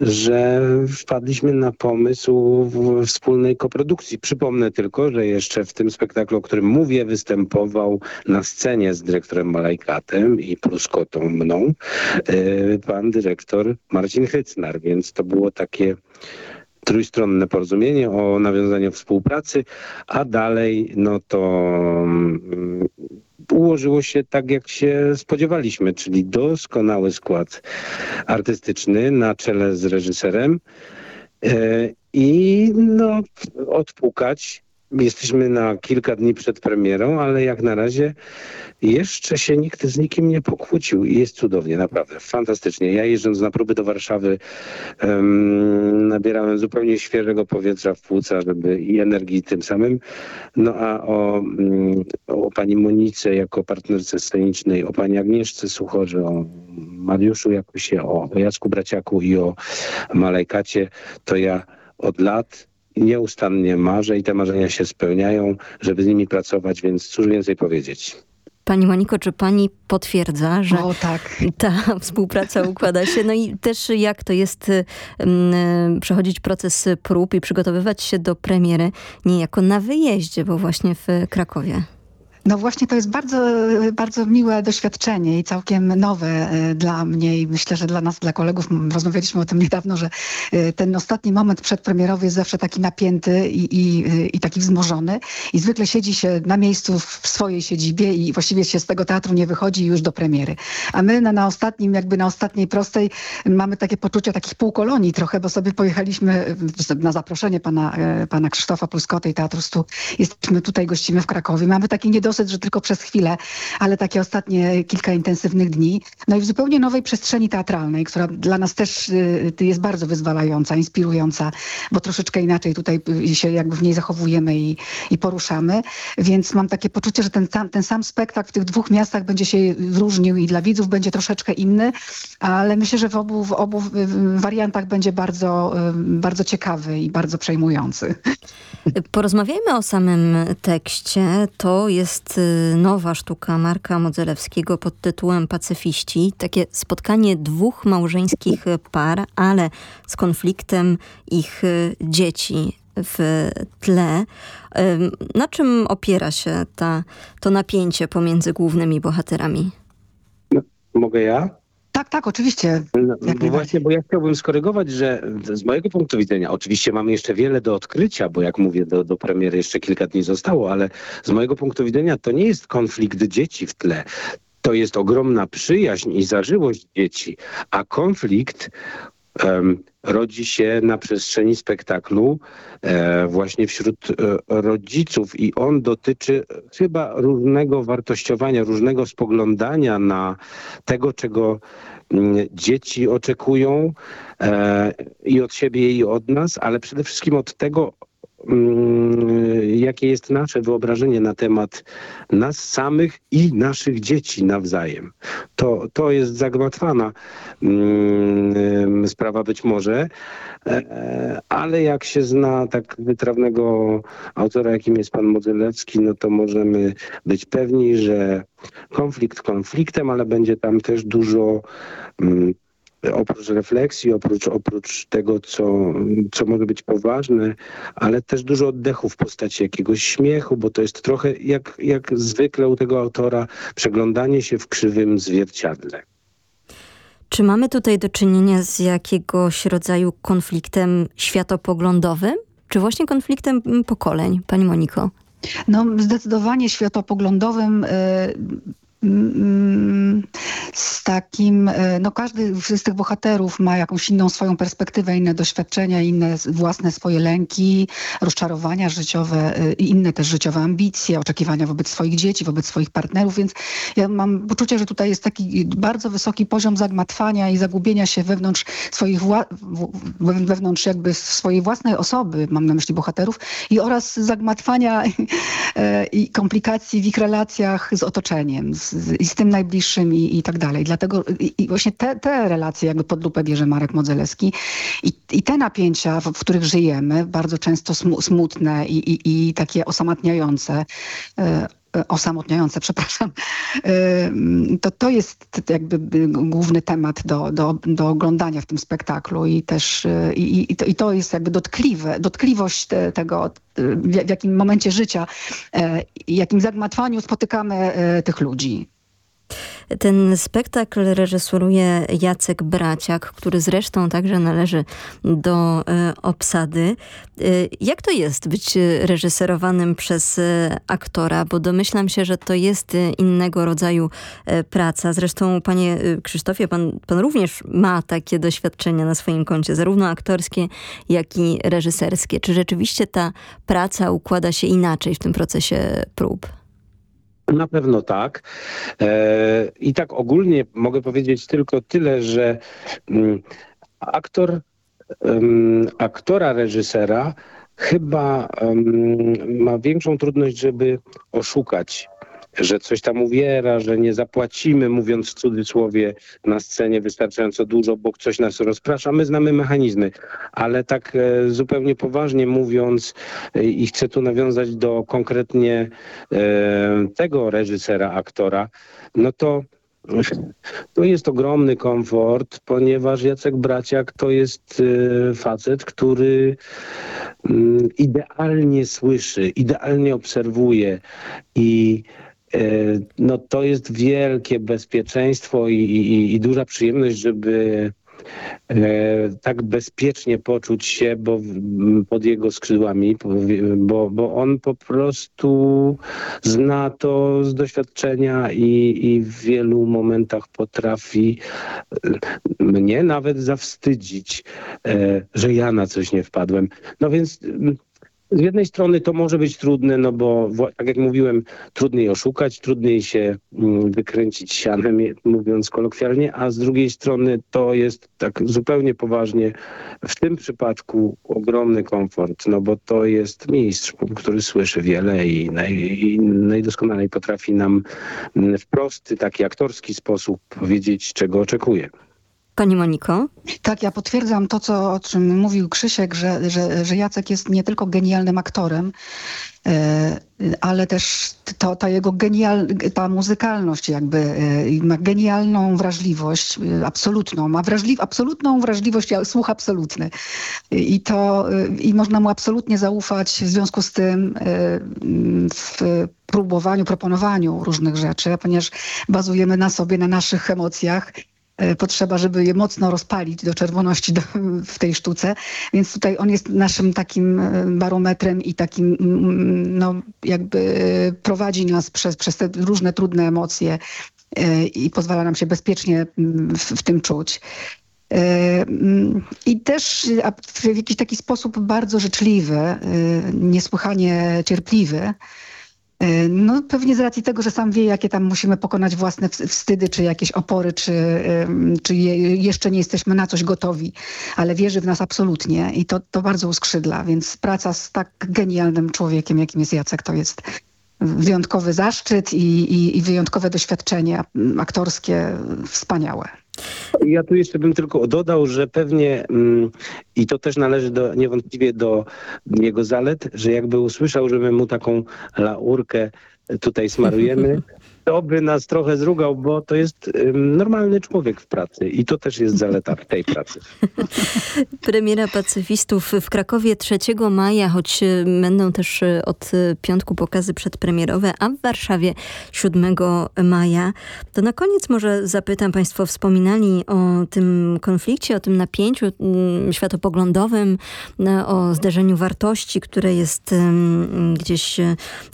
że wpadliśmy na pomysł wspólnej koprodukcji. Przypomnę tylko, że jeszcze w tym spektaklu, o którym mówię, występował na scenie scenie z dyrektorem Malajkatem i Pluskotą mną e, pan dyrektor Marcin Hycnar, więc to było takie trójstronne porozumienie o nawiązaniu współpracy, a dalej no to um, ułożyło się tak, jak się spodziewaliśmy, czyli doskonały skład artystyczny na czele z reżyserem e, i no odpukać Jesteśmy na kilka dni przed premierą, ale jak na razie jeszcze się nikt z nikim nie pokłócił i jest cudownie, naprawdę, fantastycznie. Ja jeżdżąc na próby do Warszawy um, nabierałem zupełnie świeżego powietrza w płuca żeby i energii tym samym. No a o, um, o pani Monice jako partnerce scenicznej, o pani Agnieszce Suchorze, o Mariuszu Jakusie, o, Jacku Braciaku i o Malejkacie, to ja od lat nieustannie marzę i te marzenia się spełniają, żeby z nimi pracować, więc cóż więcej powiedzieć. Pani Moniko, czy pani potwierdza, że o, tak. ta współpraca układa się? No i też jak to jest um, przechodzić proces prób i przygotowywać się do premiery niejako na wyjeździe, bo właśnie w Krakowie. No właśnie to jest bardzo, bardzo miłe doświadczenie i całkiem nowe e, dla mnie i myślę, że dla nas, dla kolegów. Rozmawialiśmy o tym niedawno, że e, ten ostatni moment przedpremierowy jest zawsze taki napięty i, i, e, i taki wzmożony i zwykle siedzi się na miejscu w swojej siedzibie i właściwie się z tego teatru nie wychodzi już do premiery. A my na, na ostatnim, jakby na ostatniej prostej mamy takie poczucie takich półkolonii trochę, bo sobie pojechaliśmy na zaproszenie pana, pana Krzysztofa Pluskoty i Teatru Stu. Jesteśmy tutaj, gościmy w Krakowie. Mamy taki niedosyt dosyć, że tylko przez chwilę, ale takie ostatnie kilka intensywnych dni. No i w zupełnie nowej przestrzeni teatralnej, która dla nas też y, jest bardzo wyzwalająca, inspirująca, bo troszeczkę inaczej tutaj się jakby w niej zachowujemy i, i poruszamy. Więc mam takie poczucie, że ten, ten sam spektakl w tych dwóch miastach będzie się różnił i dla widzów będzie troszeczkę inny, ale myślę, że w obu, w obu wariantach będzie bardzo, y, bardzo ciekawy i bardzo przejmujący. Porozmawiajmy o samym tekście. To jest jest y, nowa sztuka Marka Modzelewskiego pod tytułem Pacyfiści. Takie spotkanie dwóch małżeńskich par, ale z konfliktem ich y, dzieci w tle. Na czym opiera się ta, to napięcie pomiędzy głównymi bohaterami? Mogę ja? Tak, tak, oczywiście. No, bo właśnie, bo ja chciałbym skorygować, że z mojego punktu widzenia, oczywiście mamy jeszcze wiele do odkrycia, bo jak mówię, do, do premiery jeszcze kilka dni zostało, ale z mojego punktu widzenia to nie jest konflikt dzieci w tle. To jest ogromna przyjaźń i zażyłość dzieci, a konflikt rodzi się na przestrzeni spektaklu e, właśnie wśród e, rodziców i on dotyczy chyba różnego wartościowania, różnego spoglądania na tego, czego mm, dzieci oczekują e, i od siebie i od nas, ale przede wszystkim od tego, jakie jest nasze wyobrażenie na temat nas samych i naszych dzieci nawzajem. To, to jest zagmatwana mm, sprawa być może, e, ale jak się zna tak wytrawnego autora, jakim jest pan Modzelewski, no to możemy być pewni, że konflikt konfliktem, ale będzie tam też dużo mm, oprócz refleksji, oprócz, oprócz tego, co, co może być poważne, ale też dużo oddechu w postaci jakiegoś śmiechu, bo to jest trochę jak, jak zwykle u tego autora przeglądanie się w krzywym zwierciadle. Czy mamy tutaj do czynienia z jakiegoś rodzaju konfliktem światopoglądowym, czy właśnie konfliktem pokoleń, pani Moniko? No, zdecydowanie światopoglądowym. Yy takim, e, no każdy z tych bohaterów ma jakąś inną swoją perspektywę, inne doświadczenia, inne własne swoje lęki, rozczarowania życiowe e, i inne też życiowe ambicje, oczekiwania wobec swoich dzieci, wobec swoich partnerów, więc ja mam poczucie, że tutaj jest taki bardzo wysoki poziom zagmatwania i zagubienia się wewnątrz swoich, wewnątrz jakby swojej własnej osoby, mam na myśli bohaterów, i oraz zagmatwania e, i komplikacji w ich relacjach z otoczeniem, z, i z tym najbliższym i, i tak dalej. Dlatego i, właśnie te, te relacje jakby pod lupę bierze Marek Modzelewski i, i te napięcia, w, w których żyjemy, bardzo często smutne i, i, i takie osamotniające, e, osamotniające, przepraszam, e, to, to jest jakby główny temat do, do, do oglądania w tym spektaklu i też e, i, i, to, i to jest jakby dotkliwe, dotkliwość te, tego, w jakim momencie życia, jakim zagmatwaniu spotykamy tych ludzi. Ten spektakl reżyseruje Jacek Braciak, który zresztą także należy do e, obsady. E, jak to jest być reżyserowanym przez e, aktora? Bo domyślam się, że to jest innego rodzaju praca. Zresztą panie Krzysztofie, pan, pan również ma takie doświadczenia na swoim koncie, zarówno aktorskie, jak i reżyserskie. Czy rzeczywiście ta praca układa się inaczej w tym procesie prób? Na pewno tak. E, I tak ogólnie mogę powiedzieć tylko tyle, że mm, aktor, aktora, reżysera chyba ma większą trudność, żeby oszukać że coś tam uwiera, że nie zapłacimy, mówiąc w cudzysłowie, na scenie wystarczająco dużo, bo coś nas rozprasza. My znamy mechanizmy, ale tak e, zupełnie poważnie mówiąc e, i chcę tu nawiązać do konkretnie e, tego reżysera, aktora, no to to jest ogromny komfort, ponieważ Jacek Braciak to jest facet, który mm, idealnie słyszy, idealnie obserwuje i no to jest wielkie bezpieczeństwo i, i, i duża przyjemność, żeby e, tak bezpiecznie poczuć się bo, pod jego skrzydłami, bo, bo on po prostu zna to z doświadczenia i, i w wielu momentach potrafi e, mnie nawet zawstydzić, że ja na coś nie wpadłem. No więc z jednej strony to może być trudne, no bo tak jak mówiłem, trudniej oszukać, trudniej się mm, wykręcić sianem, mówiąc kolokwialnie, a z drugiej strony to jest tak zupełnie poważnie w tym przypadku ogromny komfort, no bo to jest mistrz, który słyszy wiele i, naj, i najdoskonalej potrafi nam w prosty, taki aktorski sposób powiedzieć, czego oczekuje. Pani Moniko? Tak, ja potwierdzam to, co, o czym mówił Krzysiek, że, że, że Jacek jest nie tylko genialnym aktorem, e, ale też to, ta jego genial, ta muzykalność jakby e, ma genialną wrażliwość, e, absolutną, ma wrażliw, absolutną wrażliwość, słuch absolutny. I to, i można mu absolutnie zaufać w związku z tym w próbowaniu, proponowaniu różnych rzeczy, ponieważ bazujemy na sobie, na naszych emocjach potrzeba, żeby je mocno rozpalić do czerwoności do, w tej sztuce. Więc tutaj on jest naszym takim e, barometrem i takim, no jakby prowadzi nas przez, przez te różne trudne emocje e, i pozwala nam się bezpiecznie w, w tym czuć. I też w jakiś taki sposób bardzo życzliwy, niesłychanie cierpliwy. No pewnie z racji tego, że sam wie, jakie tam musimy pokonać własne wstydy, czy jakieś opory, czy, czy je, jeszcze nie jesteśmy na coś gotowi, ale wierzy w nas absolutnie i to, to bardzo uskrzydla, więc praca z tak genialnym człowiekiem, jakim jest Jacek, to jest wyjątkowy zaszczyt i, i, i wyjątkowe doświadczenie aktorskie wspaniałe. Ja tu jeszcze bym tylko dodał, że pewnie mm, i to też należy do, niewątpliwie do jego zalet, że jakby usłyszał, że my mu taką laurkę tutaj smarujemy, to by nas trochę zrugał, bo to jest normalny człowiek w pracy i to też jest zaleta tej pracy. Premiera Pacyfistów w Krakowie 3 maja, choć będą też e, od piątku pokazy przedpremierowe, a w Warszawie 7 maja. To na koniec może zapytam, Państwo wspominali o tym konflikcie, o tym napięciu światopoglądowym, e, o zderzeniu wartości, które jest gdzieś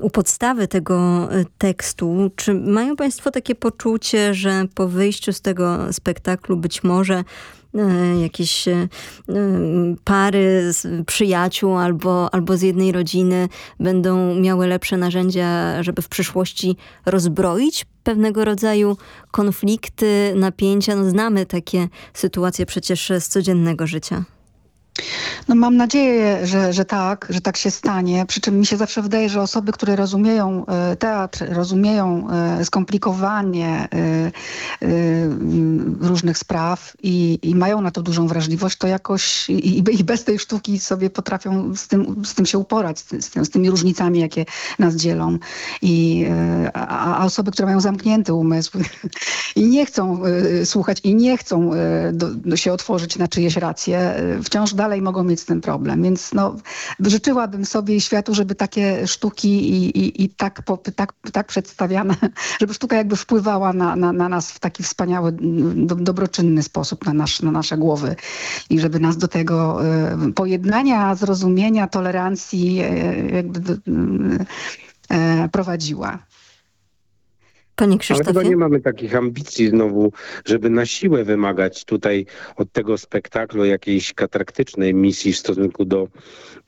u podstawy tego tekstu. Czy mają Państwo takie poczucie, że po wyjściu z tego spektaklu być może e, jakieś e, pary przyjaciół albo, albo z jednej rodziny będą miały lepsze narzędzia, żeby w przyszłości rozbroić pewnego rodzaju konflikty, napięcia. No, znamy takie sytuacje przecież z codziennego życia. No mam nadzieję, że, że tak, że tak się stanie. Przy czym mi się zawsze wydaje, że osoby, które rozumieją e, teatr, rozumieją e, skomplikowanie e, różnych spraw i, i mają na to dużą wrażliwość, to jakoś i, i bez tej sztuki sobie potrafią z tym, z tym się uporać, z, tym, z tymi różnicami, jakie nas dzielą. I, a, a osoby, które mają zamknięty umysł i nie chcą słuchać i nie chcą do, do się otworzyć na czyjeś racje, wciąż dalej mogą mieć tym problem. Więc no, życzyłabym sobie światu, żeby takie sztuki i, i, i tak, tak, tak przedstawiane, żeby sztuka jakby wpływała na, na, na nas w taki wspaniały, do, dobroczynny sposób na, nasz, na nasze głowy i żeby nas do tego y, pojednania, zrozumienia, tolerancji y, jakby y, prowadziła. Panie Krzysztofie? Ale chyba nie mamy takich ambicji znowu, żeby na siłę wymagać tutaj od tego spektaklu jakiejś katarktycznej misji w stosunku do,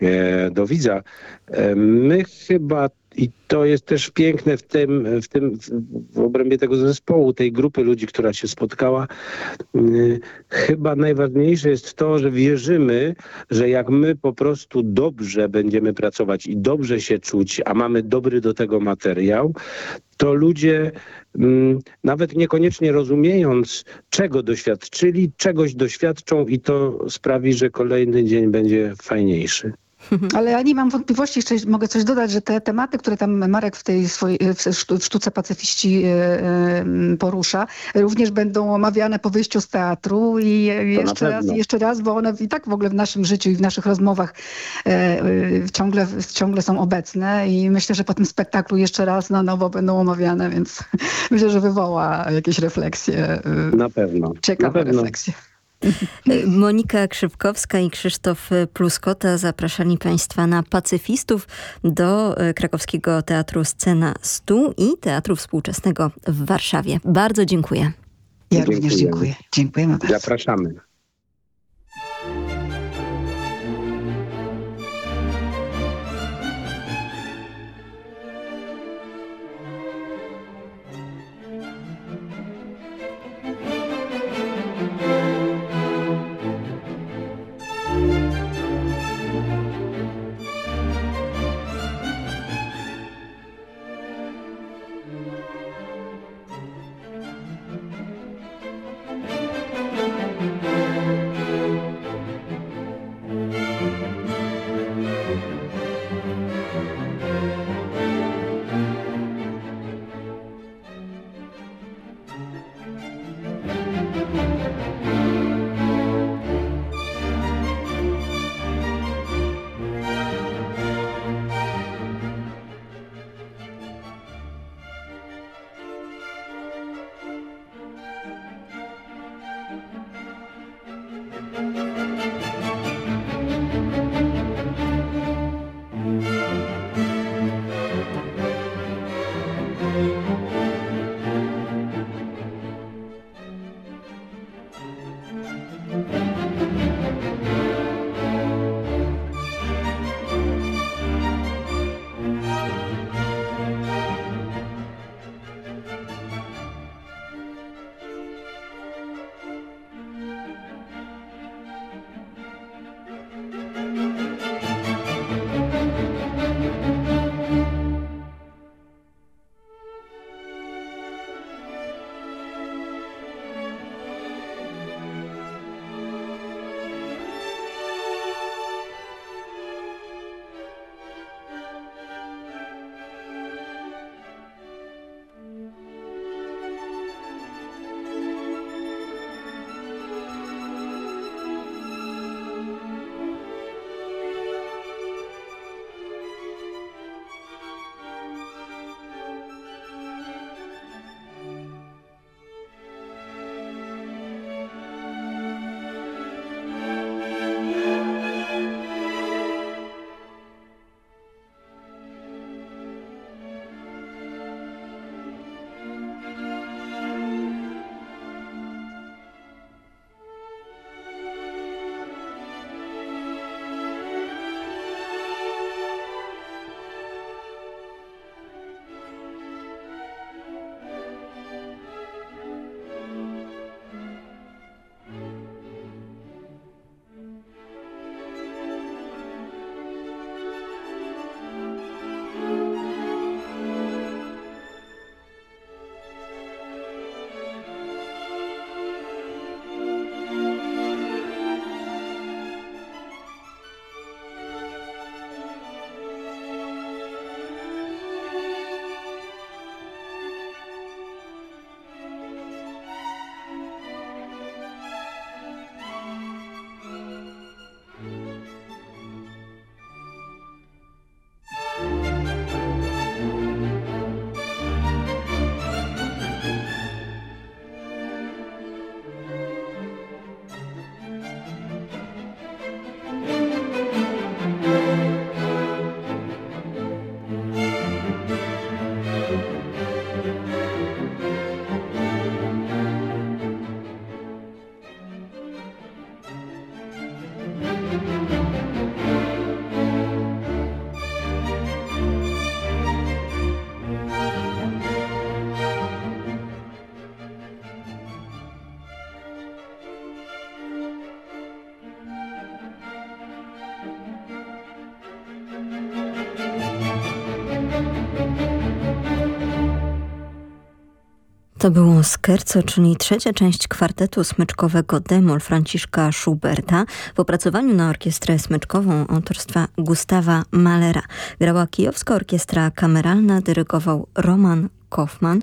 e, do widza. E, my chyba i to jest też piękne w tym, w tym, w obrębie tego zespołu, tej grupy ludzi, która się spotkała. Y, chyba najważniejsze jest to, że wierzymy, że jak my po prostu dobrze będziemy pracować i dobrze się czuć, a mamy dobry do tego materiał, to ludzie mm, nawet niekoniecznie rozumiejąc, czego doświadczyli, czegoś doświadczą i to sprawi, że kolejny dzień będzie fajniejszy. Ale ja nie mam wątpliwości, jeszcze mogę coś dodać, że te tematy, które tam Marek w tej swojej w sztuce pacyfiści e, e, porusza, również będą omawiane po wyjściu z teatru i jeszcze raz, jeszcze raz, bo one i tak w ogóle w naszym życiu i w naszych rozmowach e, ciągle, ciągle są obecne i myślę, że po tym spektaklu jeszcze raz na nowo będą omawiane, więc myślę, że wywoła jakieś refleksje. Na pewno. Ciekawe na pewno. refleksje. Monika Krzywkowska i Krzysztof Pluskota zapraszali Państwa na pacyfistów do e, krakowskiego Teatru Scena Stu i Teatru Współczesnego w Warszawie. Bardzo dziękuję. Ja również dziękuję. Dziękujemy bardzo. Zapraszamy. To było Scherzo, czyli trzecia część kwartetu smyczkowego Demol Franciszka Schuberta w opracowaniu na orkiestrę smyczkową autorstwa Gustawa Malera. Grała Kijowska Orkiestra Kameralna, dyrygował Roman Kaufman.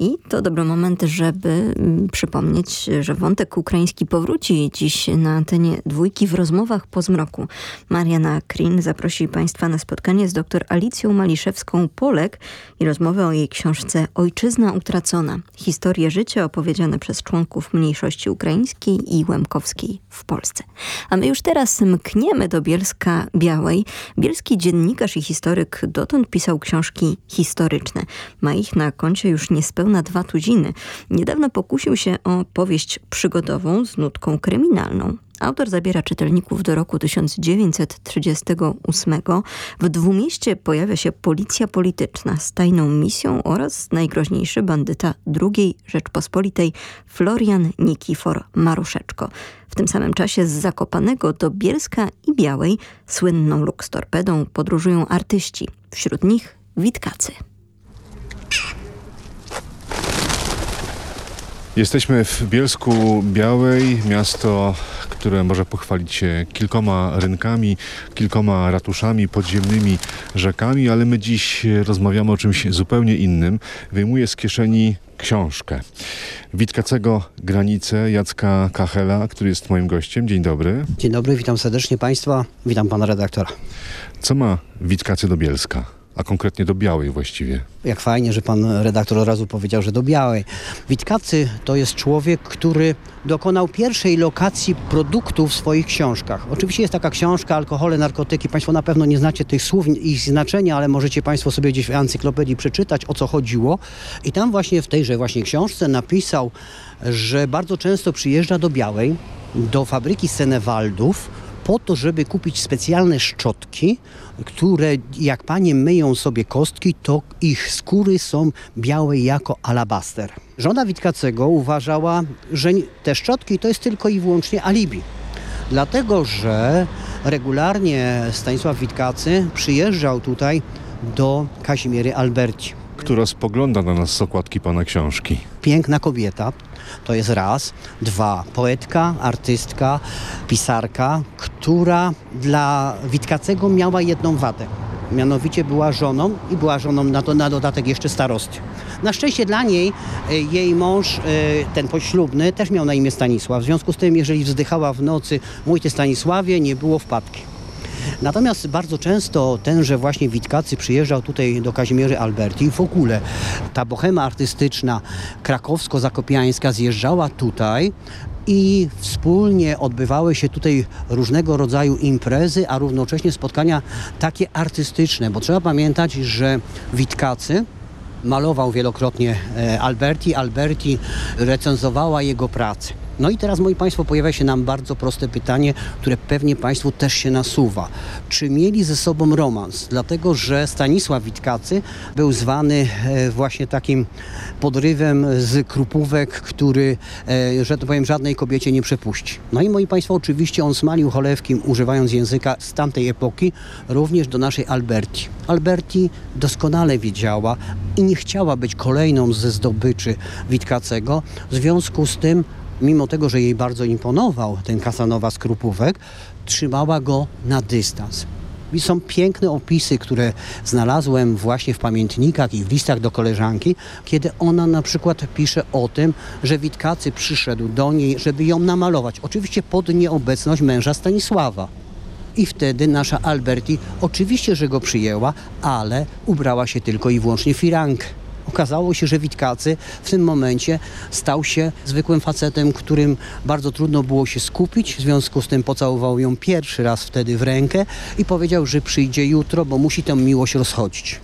I to dobry moment, żeby mm, przypomnieć, że wątek ukraiński powróci dziś na antenie dwójki w rozmowach po zmroku. Mariana Krin zaprosi Państwa na spotkanie z dr Alicją Maliszewską-Polek i rozmowę o jej książce Ojczyzna utracona. Historie życia opowiedziane przez członków mniejszości ukraińskiej i łemkowskiej w Polsce. A my już teraz mkniemy do Bielska Białej. Bielski dziennikarz i historyk dotąd pisał książki historyczne. Ma ich na koncie już niespełna na dwa tuziny. Niedawno pokusił się o powieść przygodową z nutką kryminalną. Autor zabiera czytelników do roku 1938. W Dwumieście pojawia się policja polityczna z tajną misją oraz najgroźniejszy bandyta II Rzeczpospolitej Florian Nikifor Maruszeczko. W tym samym czasie z Zakopanego do Bielska i Białej słynną Lux Torpedą podróżują artyści. Wśród nich Witkacy. Jesteśmy w Bielsku Białej, miasto, które może pochwalić się kilkoma rynkami, kilkoma ratuszami, podziemnymi rzekami, ale my dziś rozmawiamy o czymś zupełnie innym. Wyjmuję z kieszeni książkę. Witkacego Granice Jacka Kachela, który jest moim gościem. Dzień dobry. Dzień dobry, witam serdecznie Państwa, witam Pana redaktora. Co ma Witkacy do Bielska? A konkretnie do Białej właściwie. Jak fajnie, że pan redaktor od razu powiedział, że do Białej. Witkacy to jest człowiek, który dokonał pierwszej lokacji produktów w swoich książkach. Oczywiście jest taka książka Alkohole, narkotyki. Państwo na pewno nie znacie tych słów ich znaczenia, ale możecie Państwo sobie gdzieś w encyklopedii przeczytać, o co chodziło. I tam właśnie w tejże właśnie książce napisał, że bardzo często przyjeżdża do Białej, do fabryki Senewaldów, po to, żeby kupić specjalne szczotki, które jak panie myją sobie kostki, to ich skóry są białe jako alabaster. Żona Witkacego uważała, że te szczotki to jest tylko i wyłącznie alibi. Dlatego, że regularnie Stanisław Witkacy przyjeżdżał tutaj do Kazimiery Alberci. Która spogląda na nas z okładki pana książki. Piękna kobieta, to jest raz. Dwa, poetka, artystka, pisarka, która dla Witkacego miała jedną wadę. Mianowicie była żoną i była żoną na, na dodatek jeszcze starosty. Na szczęście dla niej e, jej mąż, e, ten poślubny, też miał na imię Stanisław. W związku z tym, jeżeli wzdychała w nocy, mój ty Stanisławie, nie było wpadki. Natomiast bardzo często tenże właśnie Witkacy przyjeżdżał tutaj do Kazimierzy Alberti i w ogóle ta bohema artystyczna krakowsko-zakopiańska zjeżdżała tutaj i wspólnie odbywały się tutaj różnego rodzaju imprezy, a równocześnie spotkania takie artystyczne, bo trzeba pamiętać, że Witkacy malował wielokrotnie e, Alberti, Alberti recenzowała jego pracę. No i teraz, moi Państwo, pojawia się nam bardzo proste pytanie, które pewnie Państwu też się nasuwa. Czy mieli ze sobą romans? Dlatego, że Stanisław Witkacy był zwany e, właśnie takim podrywem z krupówek, który, e, że to powiem, żadnej kobiecie nie przepuści. No i moi Państwo, oczywiście on smalił cholewkiem, używając języka z tamtej epoki, również do naszej Alberti. Alberti doskonale wiedziała i nie chciała być kolejną ze zdobyczy Witkacego. W związku z tym mimo tego, że jej bardzo imponował ten Kasanowa z Krupówek, trzymała go na dystans. I są piękne opisy, które znalazłem właśnie w pamiętnikach i w listach do koleżanki, kiedy ona na przykład pisze o tym, że Witkacy przyszedł do niej, żeby ją namalować. Oczywiście pod nieobecność męża Stanisława. I wtedy nasza Alberti oczywiście, że go przyjęła, ale ubrała się tylko i wyłącznie firankę. Okazało się, że Witkacy w tym momencie stał się zwykłym facetem, którym bardzo trudno było się skupić. W związku z tym pocałował ją pierwszy raz wtedy w rękę i powiedział, że przyjdzie jutro, bo musi tę miłość rozchodzić.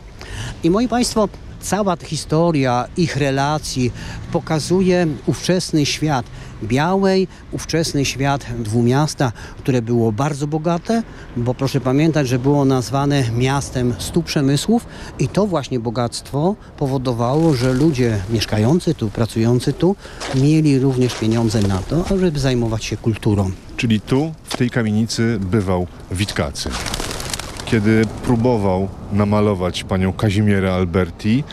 I moi Państwo, cała historia ich relacji pokazuje ówczesny świat Białej, ówczesny świat Dwumiasta, które było bardzo bogate, bo proszę pamiętać, że było nazwane miastem stu przemysłów i to właśnie bogactwo powodowało, że ludzie mieszkający tu, pracujący tu, mieli również pieniądze na to, żeby zajmować się kulturą. Czyli tu, w tej kamienicy bywał Witkacy. Kiedy próbował namalować panią Kazimierę Alberti,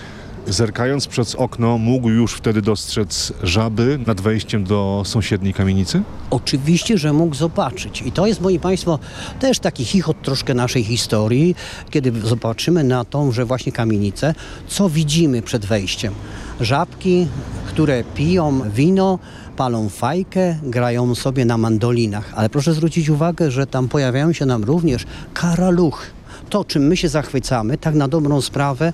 zerkając przez okno, mógł już wtedy dostrzec żaby nad wejściem do sąsiedniej kamienicy? Oczywiście, że mógł zobaczyć. I to jest, moi Państwo, też taki chichot troszkę naszej historii, kiedy zobaczymy na tą, że właśnie kamienicę, co widzimy przed wejściem. Żabki, które piją wino, palą fajkę, grają sobie na mandolinach. Ale proszę zwrócić uwagę, że tam pojawiają się nam również karaluchy. To, czym my się zachwycamy, tak na dobrą sprawę,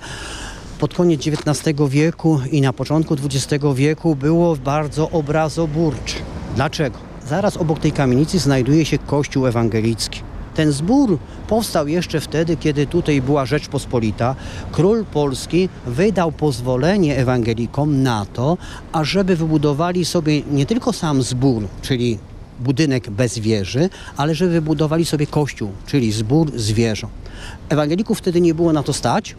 pod koniec XIX wieku i na początku XX wieku było bardzo obrazoburcze. Dlaczego? Zaraz obok tej kamienicy znajduje się kościół ewangelicki. Ten zbór powstał jeszcze wtedy, kiedy tutaj była Rzeczpospolita. Król Polski wydał pozwolenie ewangelikom na to, ażeby wybudowali sobie nie tylko sam zbór, czyli budynek bez wieży, ale żeby wybudowali sobie kościół, czyli zbór z wieżą. Ewangelików wtedy nie było na to stać,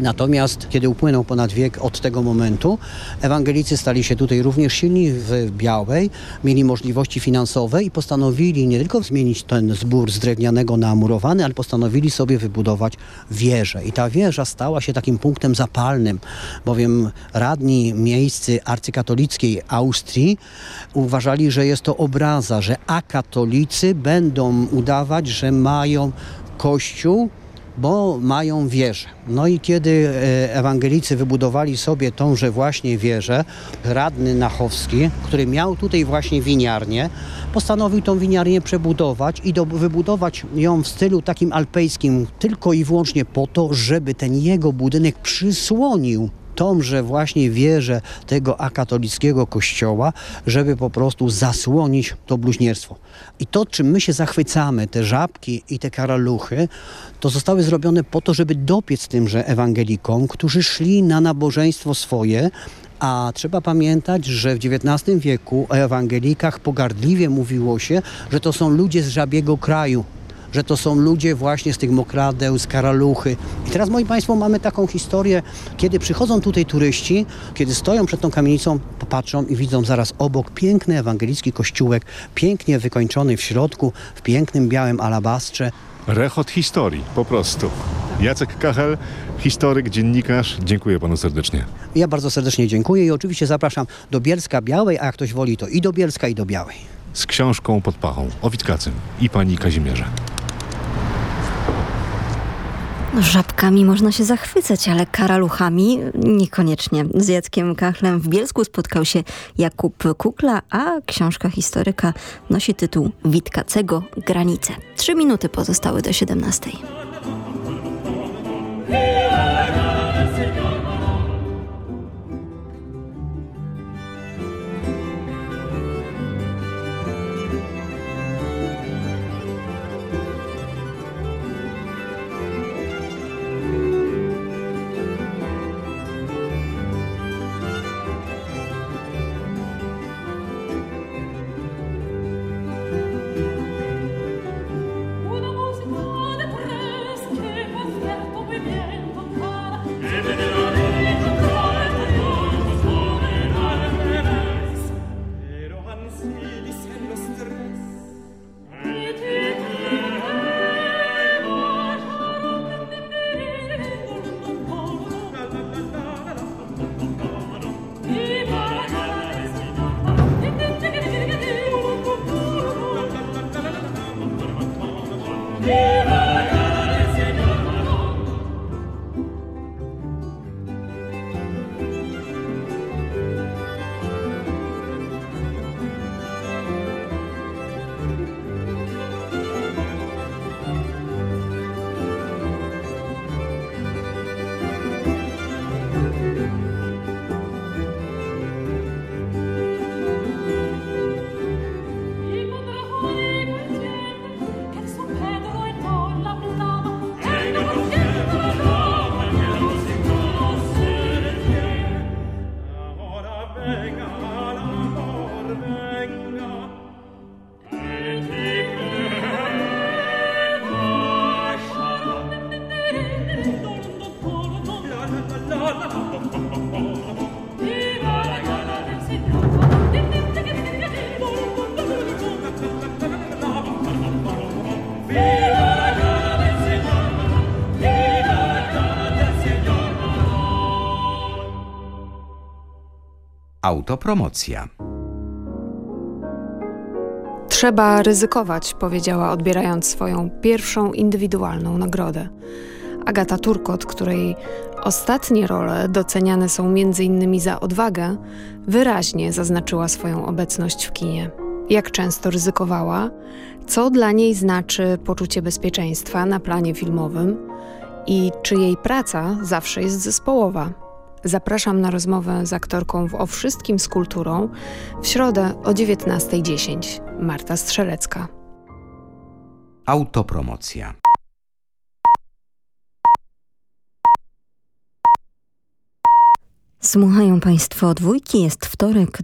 Natomiast kiedy upłynął ponad wiek od tego momentu, ewangelicy stali się tutaj również silni w Białej, mieli możliwości finansowe i postanowili nie tylko zmienić ten zbór z drewnianego na murowany, ale postanowili sobie wybudować wieżę. I ta wieża stała się takim punktem zapalnym, bowiem radni miejscy arcykatolickiej Austrii uważali, że jest to obraza, że akatolicy będą udawać, że mają kościół, bo mają wieżę. No i kiedy e, ewangelicy wybudowali sobie tąże właśnie wieżę, radny Nachowski, który miał tutaj właśnie winiarnię, postanowił tą winiarnię przebudować i do, wybudować ją w stylu takim alpejskim tylko i wyłącznie po to, żeby ten jego budynek przysłonił tąże właśnie wieżę tego akatolickiego kościoła, żeby po prostu zasłonić to bluźnierstwo. I to, czym my się zachwycamy, te żabki i te karaluchy, to zostały zrobione po to, żeby dopiec tymże ewangelikom, którzy szli na nabożeństwo swoje, a trzeba pamiętać, że w XIX wieku o ewangelikach pogardliwie mówiło się, że to są ludzie z żabiego kraju, że to są ludzie właśnie z tych mokradeł, z karaluchy. I teraz, moi Państwo, mamy taką historię, kiedy przychodzą tutaj turyści, kiedy stoją przed tą kamienicą, popatrzą i widzą zaraz obok piękny ewangelicki kościółek, pięknie wykończony w środku, w pięknym białym alabastrze. Rechot historii, po prostu. Jacek Kachel, historyk, dziennikarz. Dziękuję panu serdecznie. Ja bardzo serdecznie dziękuję i oczywiście zapraszam do Bielska Białej, a jak ktoś woli, to i do Bielska, i do Białej. Z książką pod pachą o Witkacym i pani Kazimierze. Żabkami można się zachwycać, ale karaluchami niekoniecznie. Z Jackiem Kachlem w Bielsku spotkał się Jakub Kukla, a książka historyka nosi tytuł Witkacego Granice. Trzy minuty pozostały do 17. Autopromocja. Trzeba ryzykować, powiedziała, odbierając swoją pierwszą indywidualną nagrodę. Agata Turkot, której ostatnie role doceniane są m.in. za odwagę, wyraźnie zaznaczyła swoją obecność w kinie. Jak często ryzykowała, co dla niej znaczy poczucie bezpieczeństwa na planie filmowym i czy jej praca zawsze jest zespołowa. Zapraszam na rozmowę z aktorką w O Wszystkim z Kulturą w środę o 19.10. Marta Strzelecka. Autopromocja. Słuchają Państwo dwójki, jest wtorek,